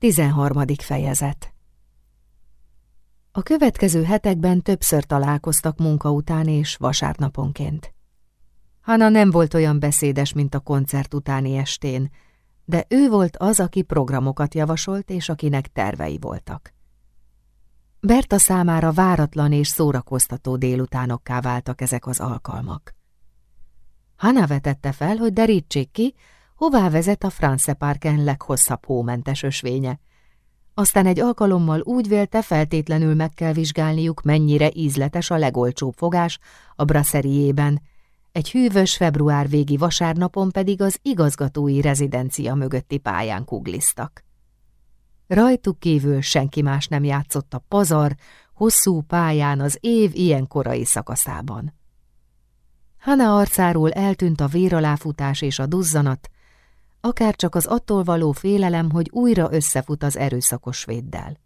13. fejezet A következő hetekben többször találkoztak munka után és vasárnaponként. Hanna nem volt olyan beszédes, mint a koncert utáni estén, de ő volt az, aki programokat javasolt, és akinek tervei voltak. Berta számára váratlan és szórakoztató délutánokká váltak ezek az alkalmak. Hanna vetette fel, hogy derítsék ki, hová vezet a France Parken leghosszabb hómentes ösvénye. Aztán egy alkalommal úgy vélte, feltétlenül meg kell vizsgálniuk, mennyire ízletes a legolcsóbb fogás a brasszeriében, egy hűvös február végi vasárnapon pedig az igazgatói rezidencia mögötti pályán kugliztak. Rajtuk kívül senki más nem játszott a pazar, hosszú pályán az év ilyen korai szakaszában. Hana arcáról eltűnt a véraláfutás és a duzzanat, akár csak az attól való félelem, hogy újra összefut az erőszakos svéddel.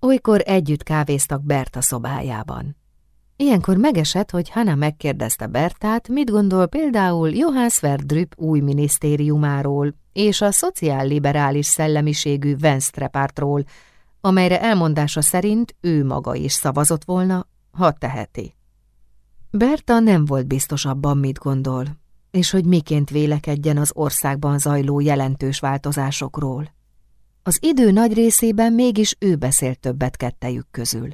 Olykor együtt kávéztak Berta szobájában. Ilyenkor megesett, hogy Hanna megkérdezte Bertát, mit gondol például Johann Sverdrup új minisztériumáról és a szociálliberális szellemiségű Venstre pártról, amelyre elmondása szerint ő maga is szavazott volna, ha teheti. Berta nem volt biztos abban, mit gondol, és hogy miként vélekedjen az országban zajló jelentős változásokról. Az idő nagy részében mégis ő beszélt többet kettejük közül.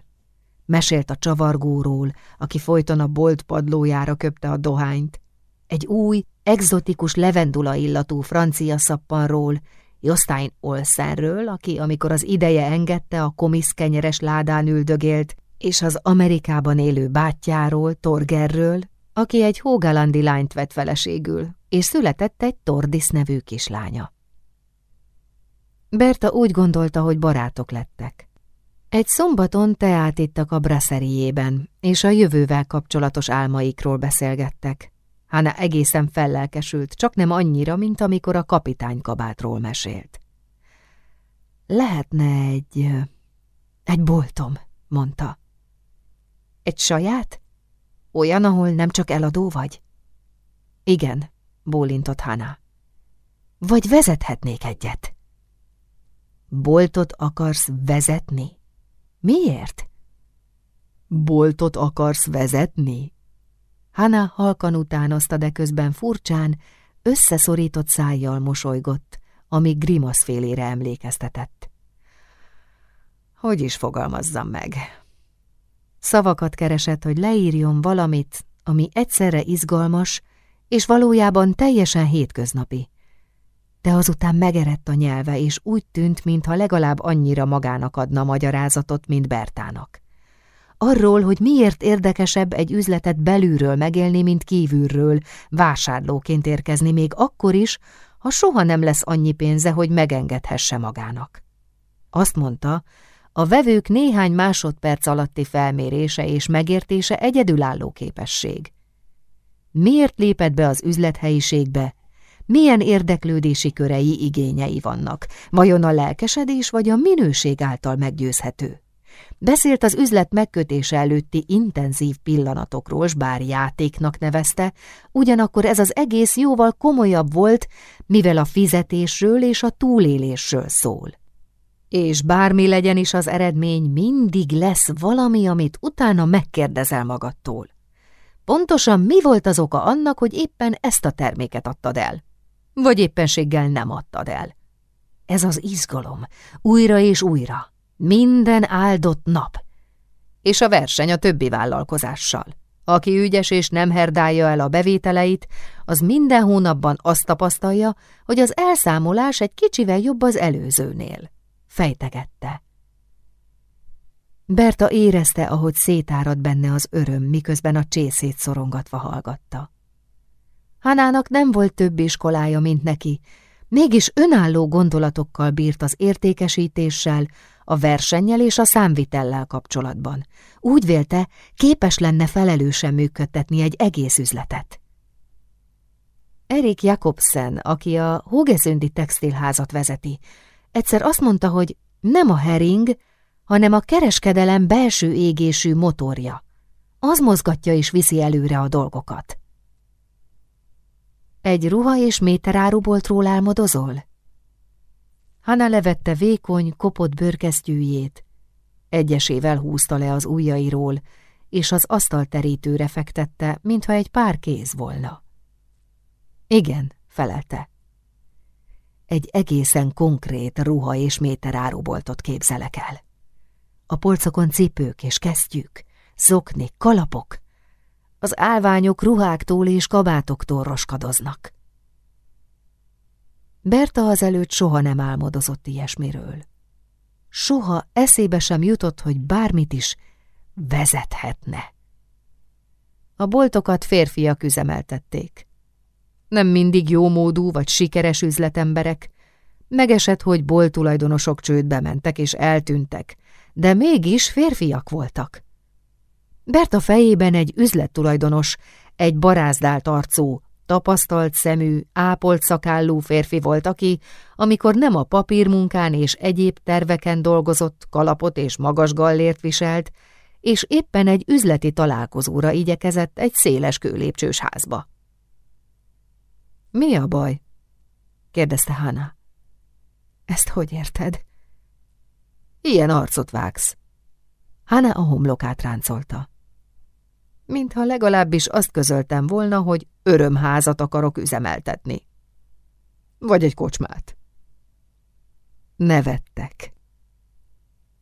Mesélt a csavargóról, aki folyton a bolt padlójára köpte a dohányt, egy új, egzotikus levendula illatú francia szappanról, Jostein Olsenről, aki, amikor az ideje engedte, a komisz kenyeres ládán üldögélt, és az Amerikában élő bátyjáról, Torgerről, aki egy hógalandi lányt vett feleségül, és született egy Tordis nevű kislánya. Berta úgy gondolta, hogy barátok lettek. Egy szombaton teát ittak a brasszeriében, és a jövővel kapcsolatos álmaikról beszélgettek. Hána egészen fellelkesült, csak nem annyira, mint amikor a kapitány kabátról mesélt. Lehetne egy... egy boltom, mondta. Egy saját? Olyan, ahol nem csak eladó vagy? Igen, bólintott Hana. Vagy vezethetnék egyet? Boltot akarsz vezetni? Miért? Boltot akarsz vezetni? Hana halkan utánozta, de közben furcsán, összeszorított szájjal mosolygott, ami grimaszfélére emlékeztetett. Hogy is fogalmazzam meg? Szavakat keresett, hogy leírjon valamit, ami egyszerre izgalmas, és valójában teljesen hétköznapi. De azután megerett a nyelve, és úgy tűnt, mintha legalább annyira magának adna magyarázatot, mint Bertának. Arról, hogy miért érdekesebb egy üzletet belülről megélni, mint kívülről, vásárlóként érkezni még akkor is, ha soha nem lesz annyi pénze, hogy megengedhesse magának. Azt mondta, a vevők néhány másodperc alatti felmérése és megértése egyedülálló képesség. Miért lépett be az üzlethelyiségbe? Milyen érdeklődési körei igényei vannak? Vajon a lelkesedés vagy a minőség által meggyőzhető? Beszélt az üzlet megkötése előtti intenzív pillanatokról, s bár játéknak nevezte, ugyanakkor ez az egész jóval komolyabb volt, mivel a fizetésről és a túlélésről szól és bármi legyen is az eredmény, mindig lesz valami, amit utána megkérdezel magadtól. Pontosan mi volt az oka annak, hogy éppen ezt a terméket adtad el? Vagy éppenséggel nem adtad el? Ez az izgalom, újra és újra, minden áldott nap. És a verseny a többi vállalkozással. Aki ügyes és nem herdálja el a bevételeit, az minden hónapban azt tapasztalja, hogy az elszámolás egy kicsivel jobb az előzőnél fejtegette. Berta érezte, ahogy szétárad benne az öröm, miközben a csészét szorongatva hallgatta. Hanának nem volt több iskolája, mint neki, mégis önálló gondolatokkal bírt az értékesítéssel, a versennyel és a számvitellel kapcsolatban. Úgy vélte, képes lenne felelősen működtetni egy egész üzletet. Erik Jakobsen, aki a Hogesündi textilházat vezeti, Egyszer azt mondta, hogy nem a hering, hanem a kereskedelem belső égésű motorja. Az mozgatja és viszi előre a dolgokat. Egy ruha és méteráruboltról álmodozol? Hanna levette vékony, kopott bőrkesztyűjét, egyesével húzta le az ujjairól, és az asztalterítőre fektette, mintha egy pár kéz volna. Igen, felelte. Egy egészen konkrét ruha és méteráruboltot képzelek el. A polcokon cipők és kesztyűk, zoknik, kalapok. Az állványok ruháktól és kabátoktól roskadoznak. Berta azelőtt soha nem álmodozott ilyesmiről. Soha eszébe sem jutott, hogy bármit is vezethetne. A boltokat férfiak üzemeltették. Nem mindig jómódú vagy sikeres üzletemberek. Megesett, hogy boltulajdonosok csődbe mentek és eltűntek, de mégis férfiak voltak. Berta fejében egy üzlettulajdonos, egy barázdált arcú, tapasztalt szemű, ápolt szakállú férfi volt, aki, amikor nem a papírmunkán és egyéb terveken dolgozott, kalapot és magas gallért viselt, és éppen egy üzleti találkozóra igyekezett egy széles kőlépcsős házba. Mi a baj? kérdezte Hanna. Ezt hogy érted? Ilyen arcot vágsz. Hanna a homlokát ráncolta. Mintha legalábbis azt közöltem volna, hogy örömházat akarok üzemeltetni. Vagy egy kocsmát. Nevettek.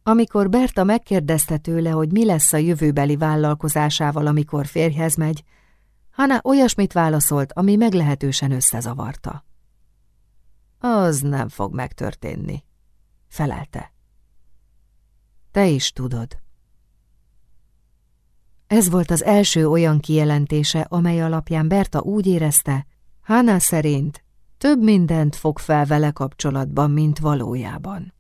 Amikor Berta megkérdezte tőle, hogy mi lesz a jövőbeli vállalkozásával, amikor férjhez megy, Hanna olyasmit válaszolt, ami meglehetősen összezavarta. Az nem fog megtörténni, felelte. Te is tudod. Ez volt az első olyan kijelentése, amely alapján Berta úgy érezte, Hanna szerint több mindent fog fel vele kapcsolatban, mint valójában.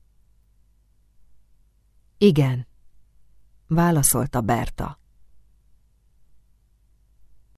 Igen, válaszolta Berta.